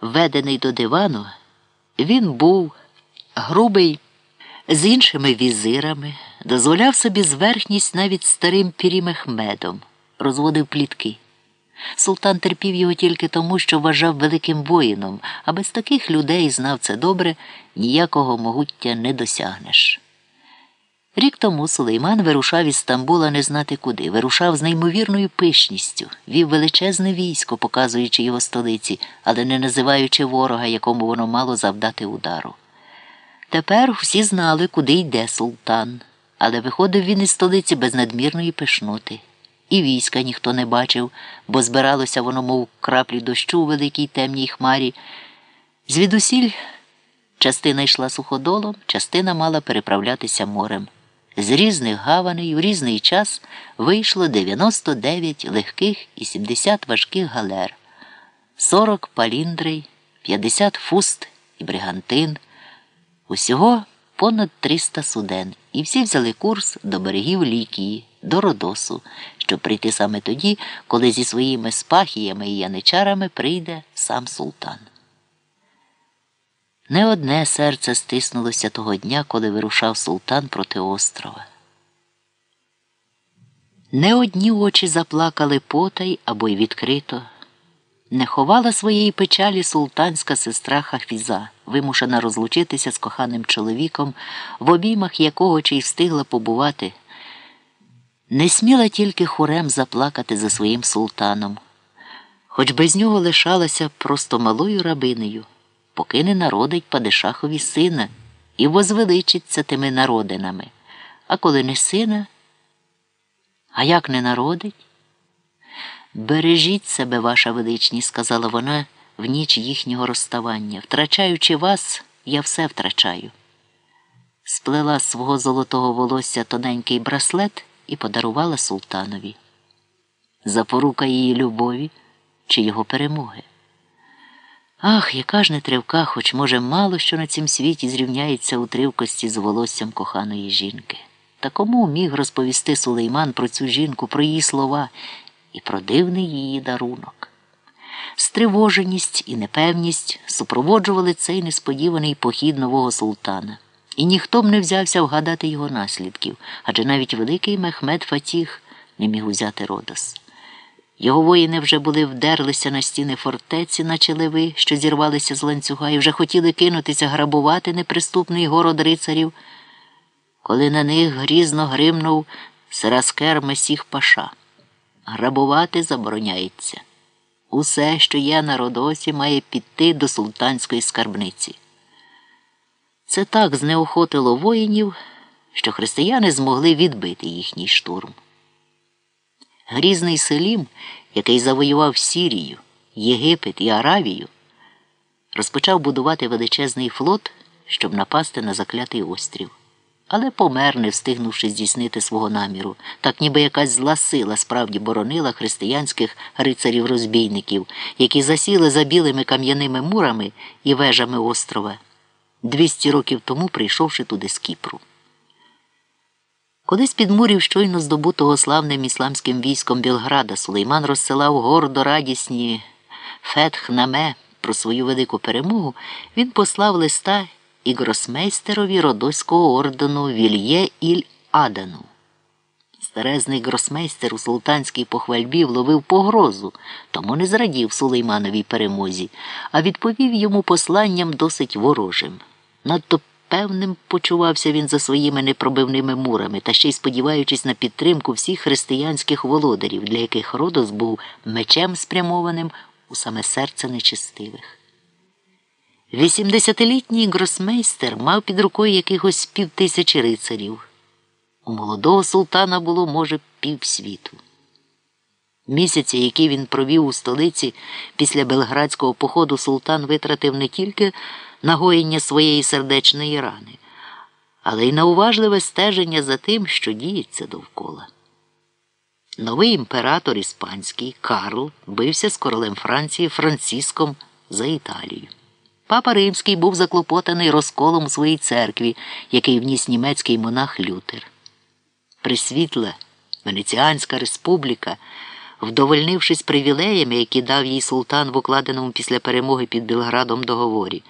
введений до дивану, він був грубий з іншими візирами, дозволяв собі зверхність навіть старим пірімехмедом, розводив плітки. Султан терпів його тільки тому, що вважав великим воїном, а без таких людей знав це добре, ніякого могуття не досягнеш. Рік тому Сулейман вирушав із Стамбула не знати куди, вирушав з неймовірною пишністю, вів величезне військо, показуючи його столиці, але не називаючи ворога, якому воно мало завдати удару. Тепер всі знали, куди йде султан, але виходив він із столиці без надмірної пишноти. І війська ніхто не бачив, бо збиралося воно, мов краплі дощу у великій темній хмарі. Звідусіль частина йшла суходолом, частина мала переправлятися морем. З різних гаваней у різний час вийшло 99 легких і 70 важких галер, 40 паліндрей, 50 фуст і бригантин. Усього понад 300 суден, і всі взяли курс до берегів Лікії, до Родосу, щоб прийти саме тоді, коли зі своїми спахіями і яничарами прийде сам султан. Не одне серце стиснулося того дня, коли вирушав султан проти острова. Не одні очі заплакали потай або й відкрито. Не ховала своєї печалі султанська сестра Хафіза, вимушена розлучитися з коханим чоловіком, в обіймах якого чи й встигла побувати. Не сміла тільки хорем заплакати за своїм султаном, хоч без нього лишалася просто малою рабинею, поки не народить Падишахові сина і возвеличиться тими народинами. А коли не сина, а як не народить? Бережіть себе, ваша величність, сказала вона в ніч їхнього розставання. Втрачаючи вас, я все втрачаю. Сплела з свого золотого волосся тоненький браслет і подарувала султанові. Запорука її любові чи його перемоги. Ах, яка ж нетривка, хоч, може, мало що на цім світі зрівняється у тривкості з волоссям коханої жінки. Та кому міг розповісти Сулейман про цю жінку, про її слова і про дивний її дарунок? Стривоженість і непевність супроводжували цей несподіваний похід нового султана, і ніхто б не взявся вгадати його наслідків, адже навіть великий Мехмед Фатіх не міг узяти Родос. Його воїни вже були вдерлися на стіни фортеці, наче леви, що зірвалися з ланцюга, і вже хотіли кинутися грабувати неприступний город рицарів, коли на них грізно гримнув Сараскер Месіх Паша. Грабувати забороняється. Усе, що є на Родосі, має піти до султанської скарбниці. Це так знеохотило воїнів, що християни змогли відбити їхній штурм. Грізний Селім, який завоював Сірію, Єгипет і Аравію, розпочав будувати величезний флот, щоб напасти на заклятий острів, але помер, не встигнувши здійснити свого наміру, так ніби якась зла сила справді боронила християнських рицарів-розбійників, які засіли за білими кам'яними мурами і вежами острова, 200 років тому прийшовши туди з Кіпру. Коли з під мурів щойно здобутого славним ісламським військом Білграда Сулейман розсилав гордо радісні фетхнаме про свою велику перемогу, він послав листа і гросмейстерові родоського ордену Вільє Іль Адану. Старезний гросмейстер у султанській похвальбі вловив погрозу, тому не зрадів Сулеймановій перемозі, а відповів йому посланням досить ворожим. Надто Певним почувався він за своїми непробивними мурами та ще й сподіваючись на підтримку всіх християнських володарів, для яких Родос був мечем спрямованим у саме серце нечистивих. Вісімдесятилітній гросмейстер мав під рукою якихось півтисячі рицарів. У молодого султана було, може, півсвіту. Місяці, які він провів у столиці після белградського походу, султан витратив не тільки нагоєння своєї сердечної рани, але й на уважливе стеження за тим, що діється довкола. Новий імператор іспанський Карл бився з королем Франції Франциском за Італію. Папа Римський був заклопотаний розколом у своїй церкві, який вніс німецький монах Лютер. Присвітла Венеціанська республіка вдовольнившись привілеями, які дав їй султан в укладеному після перемоги під Білградом договорі.